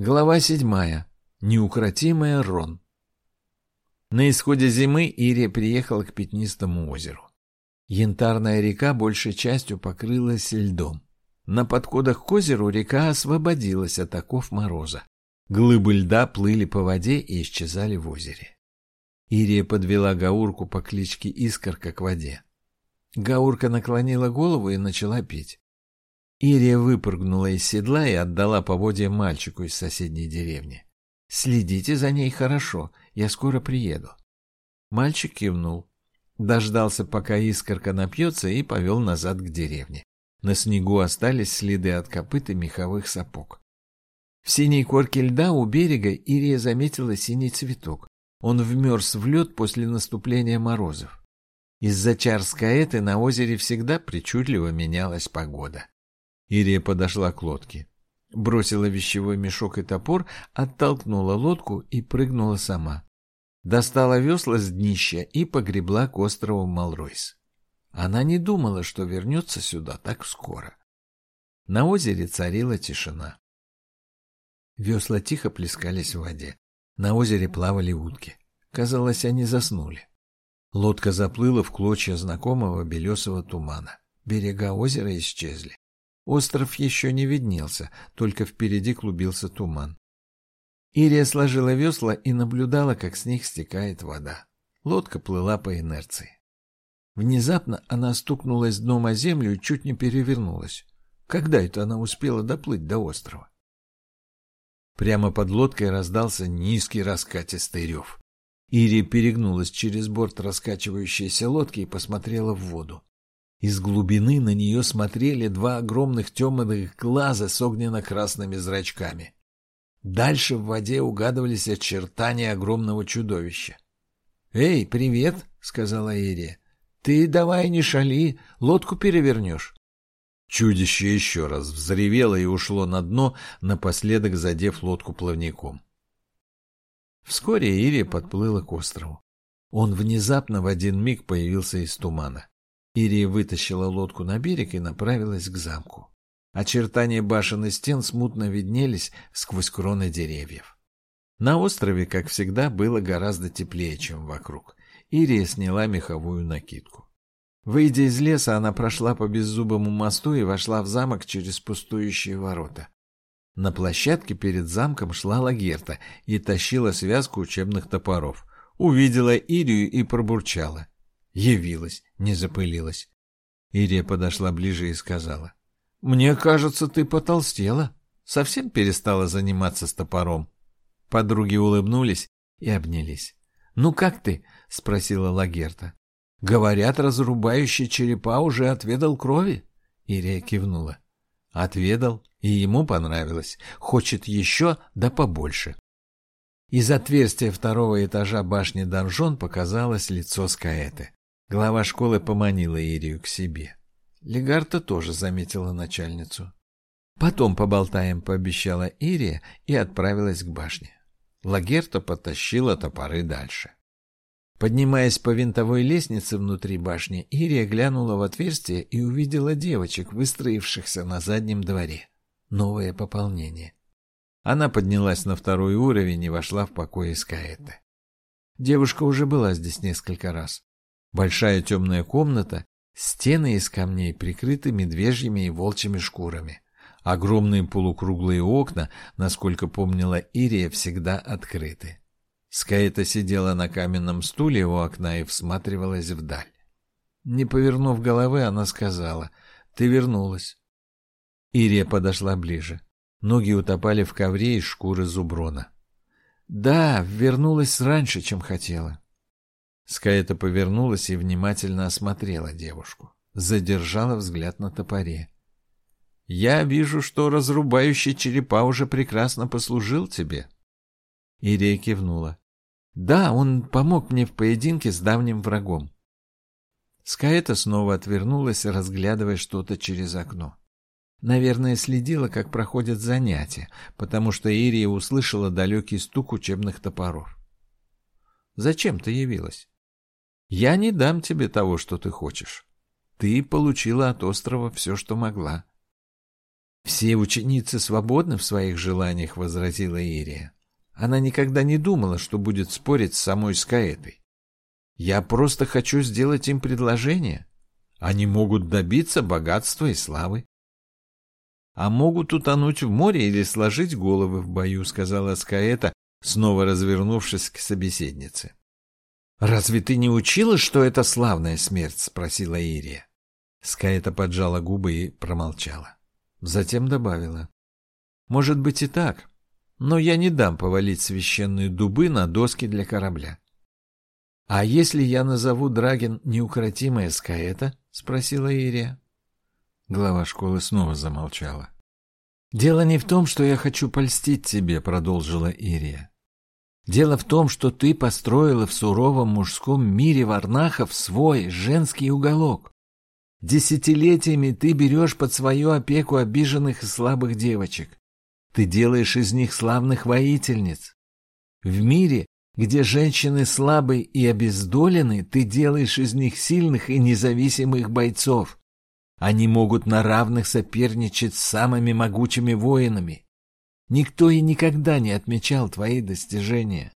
Глава седьмая. Неукротимая Рон. На исходе зимы Ирия приехала к Пятнистому озеру. Янтарная река большей частью покрылась льдом. На подходах к озеру река освободилась от оков мороза. Глыбы льда плыли по воде и исчезали в озере. Ирия подвела Гаурку по кличке Искорка к воде. Гаурка наклонила голову и начала петь. Ирия выпрыгнула из седла и отдала поводья мальчику из соседней деревни. «Следите за ней хорошо, я скоро приеду». Мальчик кивнул. Дождался, пока искорка напьется, и повел назад к деревне. На снегу остались следы от копыт и меховых сапог. В синей корке льда у берега Ирия заметила синий цветок. Он вмерз в лед после наступления морозов. Из-за чар Скаэты на озере всегда причудливо менялась погода. Ирия подошла к лодке. Бросила вещевой мешок и топор, оттолкнула лодку и прыгнула сама. Достала весла с днища и погребла к острову Малройс. Она не думала, что вернется сюда так скоро. На озере царила тишина. Весла тихо плескались в воде. На озере плавали утки. Казалось, они заснули. Лодка заплыла в клочья знакомого белесого тумана. Берега озера исчезли. Остров еще не виднелся, только впереди клубился туман. Ирия сложила весла и наблюдала, как с них стекает вода. Лодка плыла по инерции. Внезапно она стукнулась дном о землю и чуть не перевернулась. Когда это она успела доплыть до острова? Прямо под лодкой раздался низкий раскатистый рев. Ирия перегнулась через борт раскачивающейся лодки и посмотрела в воду. Из глубины на нее смотрели два огромных темных глаза с огненно-красными зрачками. Дальше в воде угадывались очертания огромного чудовища. «Эй, привет!» — сказала Ирия. «Ты давай не шали, лодку перевернешь». Чудище еще раз взревело и ушло на дно, напоследок задев лодку плавником. Вскоре Ирия подплыла к острову. Он внезапно в один миг появился из тумана. Ирия вытащила лодку на берег и направилась к замку. Очертания башен и стен смутно виднелись сквозь кроны деревьев. На острове, как всегда, было гораздо теплее, чем вокруг. Ирия сняла меховую накидку. Выйдя из леса, она прошла по беззубому мосту и вошла в замок через пустующие ворота. На площадке перед замком шла Лагерта и тащила связку учебных топоров. Увидела Ирию и пробурчала. Явилась, не запылилась. Ирия подошла ближе и сказала. — Мне кажется, ты потолстела. Совсем перестала заниматься с топором. Подруги улыбнулись и обнялись. — Ну как ты? — спросила Лагерта. — Говорят, разрубающий черепа уже отведал крови. Ирия кивнула. — Отведал, и ему понравилось. Хочет еще, да побольше. Из отверстия второго этажа башни Донжон показалось лицо Скаэты. Глава школы поманила Ирию к себе. Легарта тоже заметила начальницу. «Потом поболтаем», — пообещала Ирия и отправилась к башне. Лагерта потащила топоры дальше. Поднимаясь по винтовой лестнице внутри башни, Ирия глянула в отверстие и увидела девочек, выстроившихся на заднем дворе. Новое пополнение. Она поднялась на второй уровень и вошла в покой Искаэты. Девушка уже была здесь несколько раз. Большая темная комната, стены из камней прикрыты медвежьими и волчьими шкурами. Огромные полукруглые окна, насколько помнила Ирия, всегда открыты. Скаэта сидела на каменном стуле у окна и всматривалась вдаль. Не повернув головы, она сказала, «Ты вернулась». Ирия подошла ближе. Ноги утопали в ковре из шкуры зуброна. «Да, вернулась раньше, чем хотела». Скаэта повернулась и внимательно осмотрела девушку. Задержала взгляд на топоре. «Я вижу, что разрубающий черепа уже прекрасно послужил тебе». Ирия кивнула. «Да, он помог мне в поединке с давним врагом». Скаэта снова отвернулась, разглядывая что-то через окно. Наверное, следила, как проходят занятия, потому что Ирия услышала далекий стук учебных топоров. «Зачем ты явилась?» Я не дам тебе того, что ты хочешь. Ты получила от острова все, что могла. «Все ученицы свободны в своих желаниях», — возразила Ирия. Она никогда не думала, что будет спорить с самой Скаэтой. «Я просто хочу сделать им предложение. Они могут добиться богатства и славы». «А могут утонуть в море или сложить головы в бою», — сказала Скаэта, снова развернувшись к собеседнице. «Разве ты не учила, что это славная смерть?» — спросила Ирия. Скаэта поджала губы и промолчала. Затем добавила. «Может быть и так, но я не дам повалить священные дубы на доски для корабля». «А если я назову Драген неукротимая Скаэта?» — спросила Ирия. Глава школы снова замолчала. «Дело не в том, что я хочу польстить тебе», — продолжила Ирия. «Дело в том, что ты построила в суровом мужском мире Варнахов свой женский уголок. Десятилетиями ты берешь под свою опеку обиженных и слабых девочек. Ты делаешь из них славных воительниц. В мире, где женщины слабы и обездолены, ты делаешь из них сильных и независимых бойцов. Они могут на равных соперничать с самыми могучими воинами. Никто и никогда не отмечал твои достижения.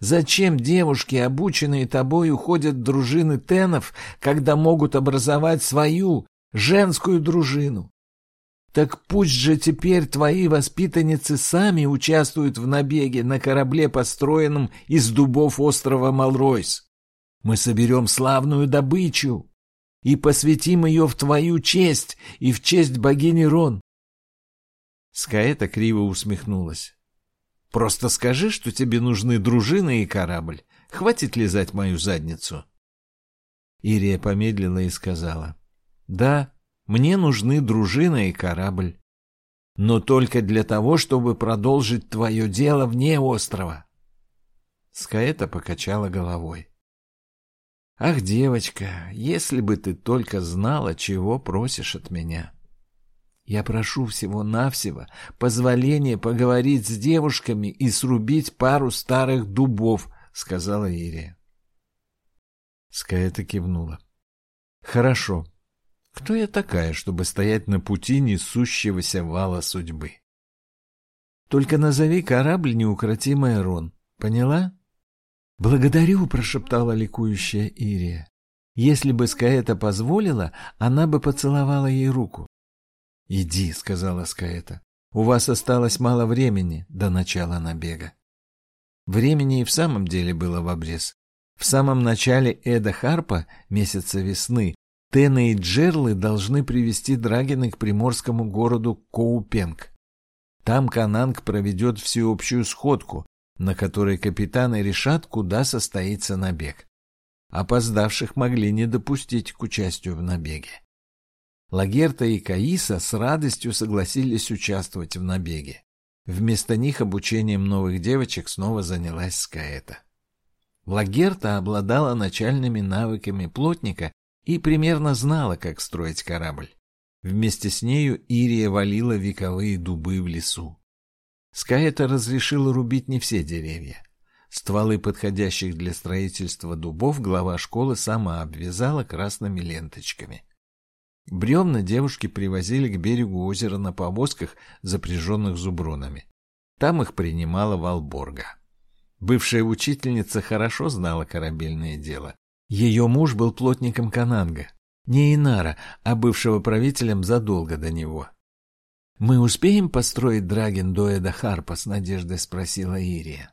Зачем девушки, обученные тобой, уходят в дружины тенов, когда могут образовать свою женскую дружину? Так пусть же теперь твои воспитанницы сами участвуют в набеге на корабле, построенном из дубов острова Малройс. Мы соберем славную добычу и посвятим ее в твою честь и в честь богини Рон. Скаэта криво усмехнулась. Просто скажи, что тебе нужны дружина и корабль. Хватит лизать мою задницу. Ирия помедлила и сказала. Да, мне нужны дружина и корабль. Но только для того, чтобы продолжить твое дело вне острова. Скаэта покачала головой. Ах, девочка, если бы ты только знала, чего просишь от меня. Я прошу всего-навсего позволения поговорить с девушками и срубить пару старых дубов, — сказала Ирия. Скаэта кивнула. — Хорошо. Кто я такая, чтобы стоять на пути несущегося вала судьбы? Только назови корабль неукротимый Рон. Поняла? — Благодарю, — прошептала ликующая Ирия. Если бы Скаэта позволила, она бы поцеловала ей руку. «Иди», — сказала Скаэта. «У вас осталось мало времени до начала набега». Времени и в самом деле было в обрез. В самом начале Эда Харпа, месяца весны, Тены и Джерлы должны привести Драгины к приморскому городу Коупенг. Там Кананг проведет всеобщую сходку, на которой капитаны решат, куда состоится набег. Опоздавших могли не допустить к участию в набеге. Лагерта и Каиса с радостью согласились участвовать в набеге. Вместо них обучением новых девочек снова занялась Скаэта. Лагерта обладала начальными навыками плотника и примерно знала, как строить корабль. Вместе с нею Ирия валила вековые дубы в лесу. Скаэта разрешила рубить не все деревья. Стволы подходящих для строительства дубов глава школы сама обвязала красными ленточками. Бревна девушки привозили к берегу озера на повозках, запряженных зубронами. Там их принимала Валборга. Бывшая учительница хорошо знала корабельное дело. Ее муж был плотником Кананга. Не Инара, а бывшего правителем задолго до него. «Мы успеем построить Драген до Эда Харпа?» — с надеждой спросила Ирия.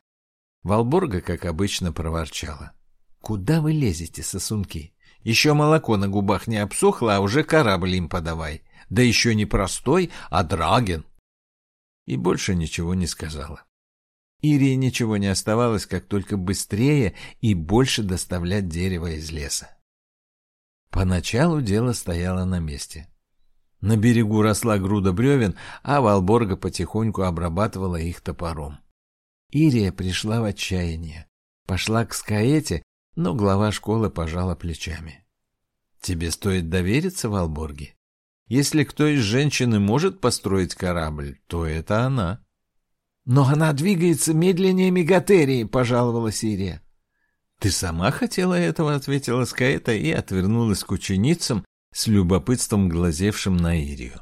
Валборга, как обычно, проворчала. «Куда вы лезете, сосунки? Еще молоко на губах не обсохло, а уже корабль им подавай. Да еще не простой, а драген. И больше ничего не сказала. Ирии ничего не оставалось, как только быстрее и больше доставлять дерево из леса. Поначалу дело стояло на месте. На берегу росла груда бревен, а Валборга потихоньку обрабатывала их топором. Ирия пришла в отчаяние. Пошла к Скаэте но глава школы пожала плечами. «Тебе стоит довериться, Валборги. Если кто из женщин может построить корабль, то это она». «Но она двигается медленнее Мегатерии», — пожаловала Сирия. «Ты сама хотела этого», — ответила Скаэта и отвернулась к ученицам с любопытством глазевшим на Ирию.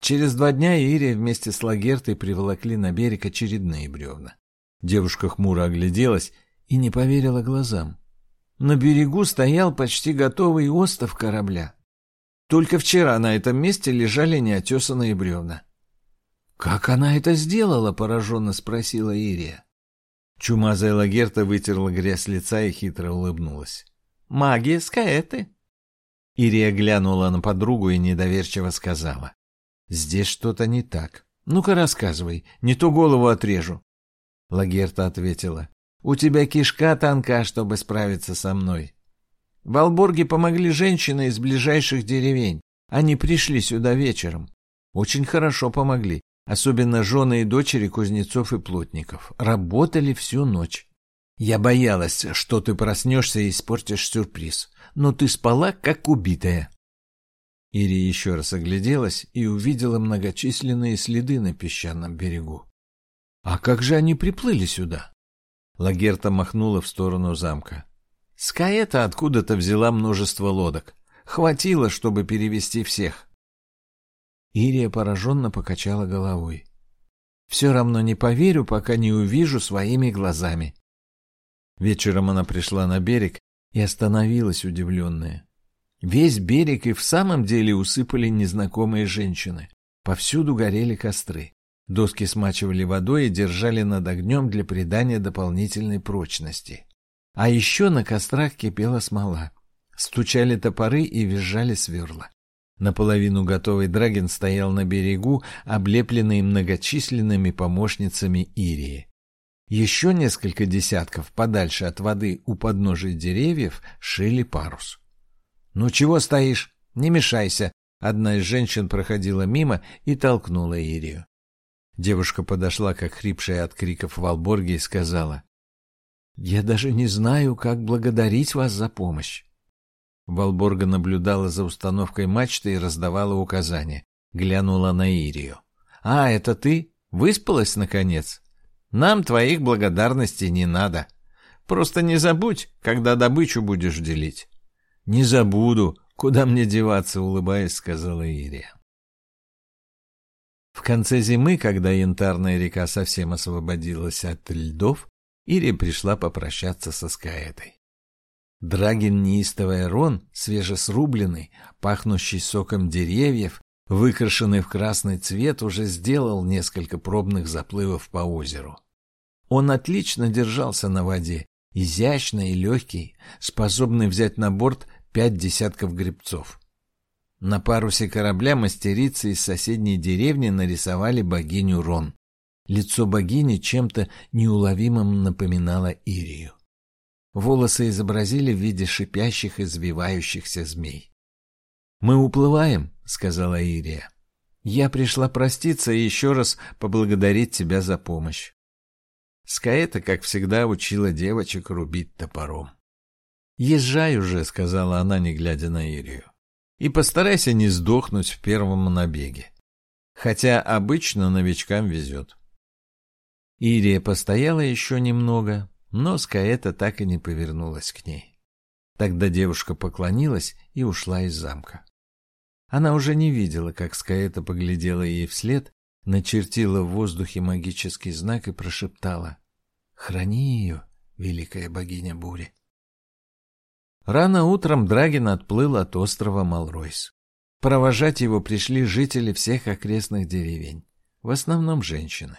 Через два дня Ирия вместе с Лагертой приволокли на берег очередные бревна. Девушка хмуро огляделась и не поверила глазам. На берегу стоял почти готовый остов корабля. Только вчера на этом месте лежали неотесанные бревна. «Как она это сделала?» — пораженно спросила Ирия. Чумазая Лагерта вытерла грязь лица и хитро улыбнулась. «Магия скаэты!» Ирия глянула на подругу и недоверчиво сказала. Здесь что-то не так. Ну-ка рассказывай, не то голову отрежу. Лагерта ответила. У тебя кишка тонка, чтобы справиться со мной. В Алборге помогли женщины из ближайших деревень. Они пришли сюда вечером. Очень хорошо помогли. Особенно жены и дочери кузнецов и плотников. Работали всю ночь. Я боялась, что ты проснешься и испортишь сюрприз. Но ты спала, как убитая. Ири еще раз огляделась и увидела многочисленные следы на песчаном берегу. «А как же они приплыли сюда?» Лагерта махнула в сторону замка. Скаэта откуда-то взяла множество лодок. Хватило, чтобы перевести всех. Ирия пораженно покачала головой. «Все равно не поверю, пока не увижу своими глазами». Вечером она пришла на берег и остановилась удивленная. Весь берег и в самом деле усыпали незнакомые женщины. Повсюду горели костры. Доски смачивали водой и держали над огнем для придания дополнительной прочности. А еще на кострах кипела смола. Стучали топоры и визжали сверла. Наполовину готовый Драген стоял на берегу, облепленный многочисленными помощницами Ирии. Еще несколько десятков подальше от воды у подножия деревьев шили парус. «Ну чего стоишь? Не мешайся!» Одна из женщин проходила мимо и толкнула Ирию. Девушка подошла, как хрипшая от криков Валборги, и сказала, «Я даже не знаю, как благодарить вас за помощь». Валборга наблюдала за установкой мачты и раздавала указания. Глянула на Ирию. «А, это ты? Выспалась, наконец? Нам твоих благодарностей не надо. Просто не забудь, когда добычу будешь делить». «Не забуду. Куда мне деваться?» — улыбаясь, сказала Ирия. В конце зимы, когда янтарная река совсем освободилась от льдов, Ирия пришла попрощаться со Скаэтой. Драгин неистовый рон, свежесрубленный, пахнущий соком деревьев, выкрашенный в красный цвет, уже сделал несколько пробных заплывов по озеру. Он отлично держался на воде, изящный и легкий, способный взять на борт пять десятков гребцов. На парусе корабля мастерицы из соседней деревни нарисовали богиню Рон. Лицо богини чем-то неуловимым напоминало Ирию. Волосы изобразили в виде шипящих извивающихся змей. «Мы уплываем», — сказала Ирия. «Я пришла проститься и еще раз поблагодарить тебя за помощь». Скаэта, как всегда, учила девочек рубить топором. «Езжай уже», — сказала она, не глядя на Ирию. «И постарайся не сдохнуть в первом набеге. Хотя обычно новичкам везет». Ирия постояла еще немного, но Скаэта так и не повернулась к ней. Тогда девушка поклонилась и ушла из замка. Она уже не видела, как Скаэта поглядела ей вслед, начертила в воздухе магический знак и прошептала «Храни ее, великая богиня бури». Рано утром Драгин отплыл от острова Малройс. Провожать его пришли жители всех окрестных деревень, в основном женщины.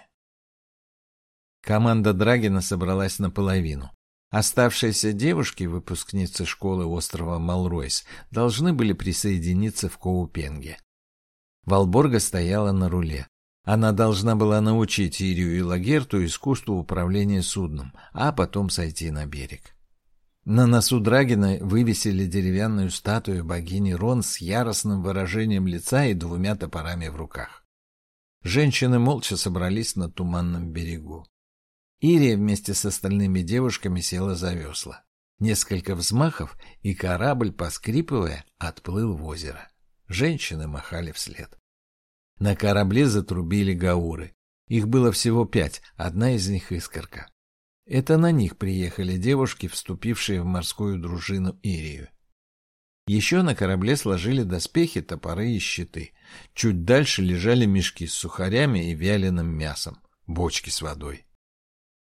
Команда Драгина собралась наполовину. Оставшиеся девушки, выпускницы школы острова Малройс, должны были присоединиться в Коупенге. Валборга стояла на руле. Она должна была научить Ирию и Лагерту искусству управления судном, а потом сойти на берег. На носу Драгина вывесили деревянную статую богини Рон с яростным выражением лица и двумя топорами в руках. Женщины молча собрались на туманном берегу. Ирия вместе с остальными девушками села за весла. Несколько взмахов, и корабль, поскрипывая, отплыл в озеро. Женщины махали вслед. На корабле затрубили гауры. Их было всего пять, одна из них искорка. Это на них приехали девушки, вступившие в морскую дружину Ирию. Еще на корабле сложили доспехи, топоры и щиты. Чуть дальше лежали мешки с сухарями и вяленым мясом, бочки с водой.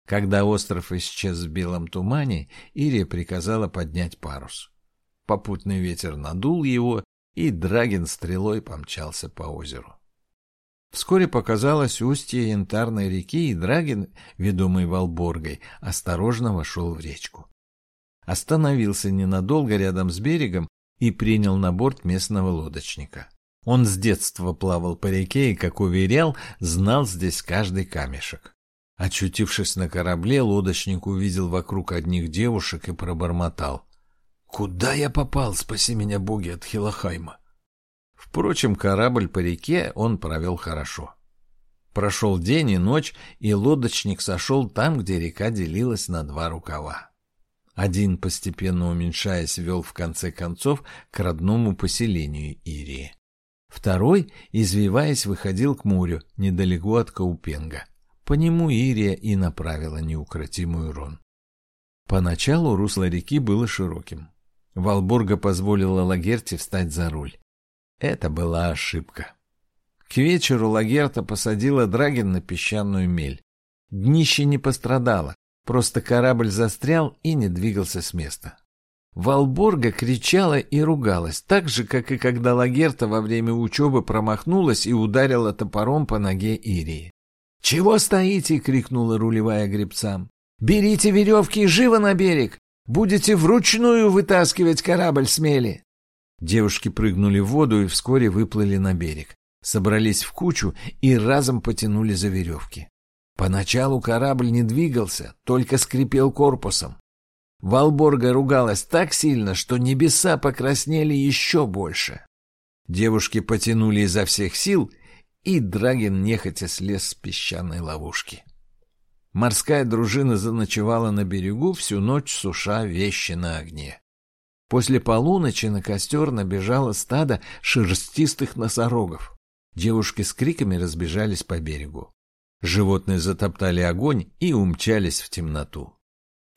Когда остров исчез в белом тумане, Ирия приказала поднять парус. Попутный ветер надул его, и Драгин стрелой помчался по озеру. Вскоре показалось устье янтарной реки, и Драгин, ведомый Валборгой, осторожно вошел в речку. Остановился ненадолго рядом с берегом и принял на борт местного лодочника. Он с детства плавал по реке и, как уверял, знал здесь каждый камешек. Очутившись на корабле, лодочник увидел вокруг одних девушек и пробормотал. «Куда я попал, спаси меня, боги, от Хилохайма?» Впрочем, корабль по реке он провел хорошо. Прошел день и ночь, и лодочник сошел там, где река делилась на два рукава. Один, постепенно уменьшаясь, вел в конце концов к родному поселению Ирии. Второй, извиваясь, выходил к морю, недалеко от Каупенга. По нему Ирия и направила неукротимую Рон. Поначалу русло реки было широким. Валбурга позволила Лагерте встать за руль. Это была ошибка. К вечеру Лагерта посадила Драгин на песчаную мель. Днище не пострадало, просто корабль застрял и не двигался с места. Валборга кричала и ругалась, так же, как и когда Лагерта во время учебы промахнулась и ударила топором по ноге Ирии. «Чего стоите?» — крикнула рулевая гребцам. «Берите веревки и живо на берег! Будете вручную вытаскивать корабль с мели!» Девушки прыгнули в воду и вскоре выплыли на берег. Собрались в кучу и разом потянули за веревки. Поначалу корабль не двигался, только скрипел корпусом. Валборга ругалась так сильно, что небеса покраснели еще больше. Девушки потянули изо всех сил, и Драгин нехотя слез с песчаной ловушки. Морская дружина заночевала на берегу всю ночь, суша вещи на огне. После полуночи на костер набежало стадо шерстистых носорогов. Девушки с криками разбежались по берегу. Животные затоптали огонь и умчались в темноту.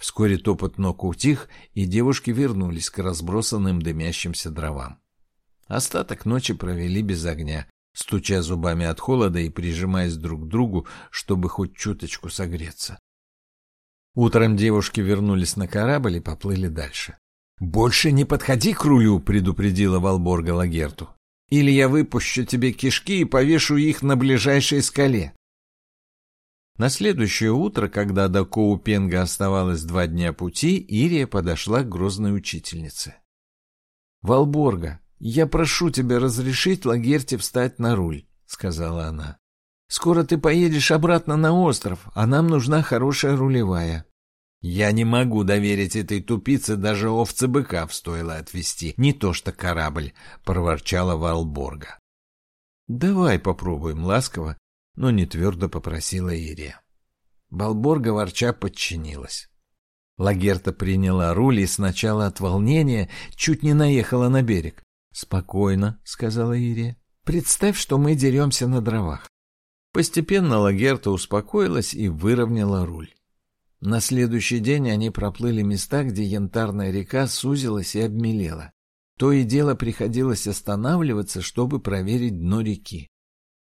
Вскоре топот ног утих, и девушки вернулись к разбросанным дымящимся дровам. Остаток ночи провели без огня, стуча зубами от холода и прижимаясь друг к другу, чтобы хоть чуточку согреться. Утром девушки вернулись на корабль и поплыли дальше. «Больше не подходи к рулю», — предупредила Валборга Лагерту. «Или я выпущу тебе кишки и повешу их на ближайшей скале». На следующее утро, когда до Коупенга оставалось два дня пути, Ирия подошла к грозной учительнице. «Валборга, я прошу тебя разрешить Лагерте встать на руль», — сказала она. «Скоро ты поедешь обратно на остров, а нам нужна хорошая рулевая». «Я не могу доверить этой тупице даже овцы быка стоило отвезти, не то что корабль», — проворчала Валборга. «Давай попробуем ласково, но не твердо попросила Ирия. Балборга ворча подчинилась. Лагерта приняла руль и сначала от волнения чуть не наехала на берег. «Спокойно», — сказала Ирия. «Представь, что мы деремся на дровах». Постепенно Лагерта успокоилась и выровняла руль. На следующий день они проплыли места, где янтарная река сузилась и обмелела. То и дело приходилось останавливаться, чтобы проверить дно реки.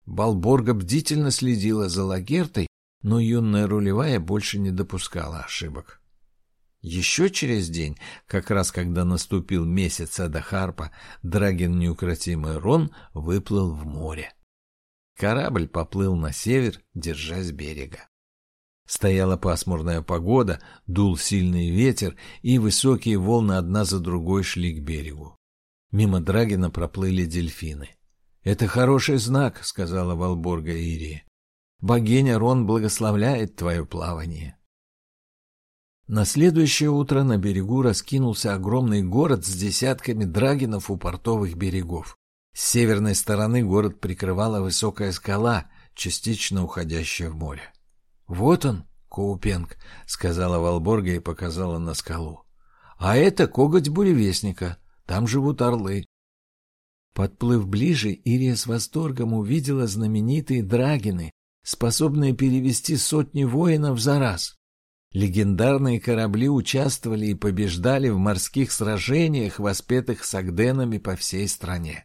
Балборга бдительно следила за Лагертой, но юная рулевая больше не допускала ошибок. Еще через день, как раз когда наступил месяц Адахарпа, Драгин неукротимый Рон выплыл в море. Корабль поплыл на север, держась берега. Стояла пасмурная погода, дул сильный ветер, и высокие волны одна за другой шли к берегу. Мимо Драгина проплыли дельфины. «Это хороший знак», — сказала Валборга Ирии. «Богиня Рон благословляет твое плавание». На следующее утро на берегу раскинулся огромный город с десятками драгинов у портовых берегов. С северной стороны город прикрывала высокая скала, частично уходящая в море. «Вот он, Коупенг», — сказала Валборга и показала на скалу. «А это коготь буревестника. Там живут орлы. Подплыв ближе, Ирия с восторгом увидела знаменитые драгины, способные перевести сотни воинов за раз. Легендарные корабли участвовали и побеждали в морских сражениях, воспетых сагденами по всей стране.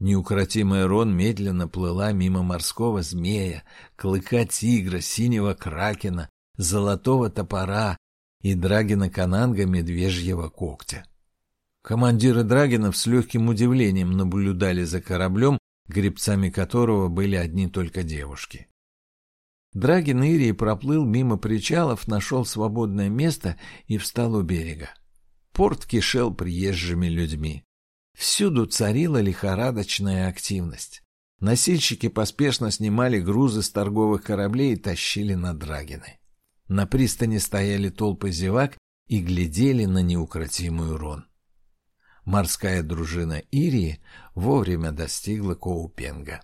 Неукротимая Рон медленно плыла мимо морского змея, клыка тигра, синего кракена, золотого топора и драгина кананга медвежьего когтя. Командиры драгинов с легким удивлением наблюдали за кораблем, гребцами которого были одни только девушки. Драгин Ирий проплыл мимо причалов, нашел свободное место и встал у берега. Порт кишел приезжими людьми. Всюду царила лихорадочная активность. Носильщики поспешно снимали грузы с торговых кораблей и тащили на Драгины. На пристани стояли толпы зевак и глядели на неукротимую Рон. Морская дружина Ирии вовремя достигла Коупенга.